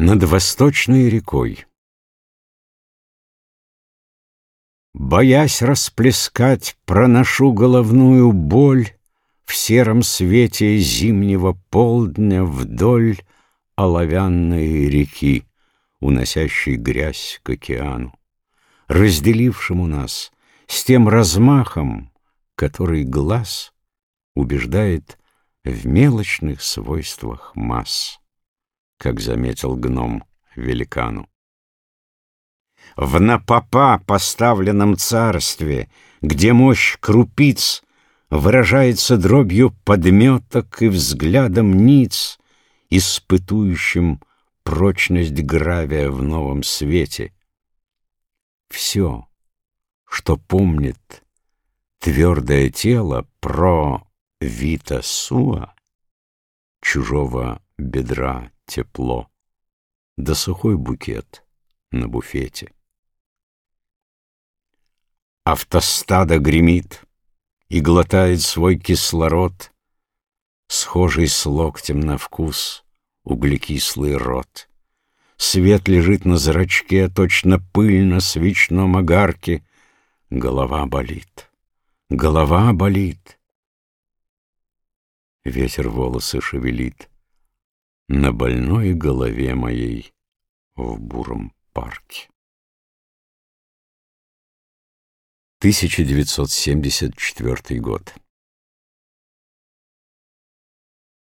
Над восточной рекой. Боясь расплескать, проношу головную боль В сером свете зимнего полдня вдоль Оловянной реки, уносящей грязь к океану, Разделившему нас с тем размахом, Который глаз убеждает в мелочных свойствах масс как заметил гном великану. В напопа поставленном царстве, где мощь крупиц выражается дробью подметок и взглядом ниц, испытующим прочность гравия в новом свете. Все, что помнит твердое тело про Вита Суа, чужого бедра тепло, да сухой букет на буфете. Автостада гремит и глотает свой кислород, Схожий с локтем на вкус углекислый рот. Свет лежит на зрачке, точно пыль на свечном огарке. Голова болит, голова болит. Ветер волосы шевелит на больной голове моей в буром парке. 1974 год.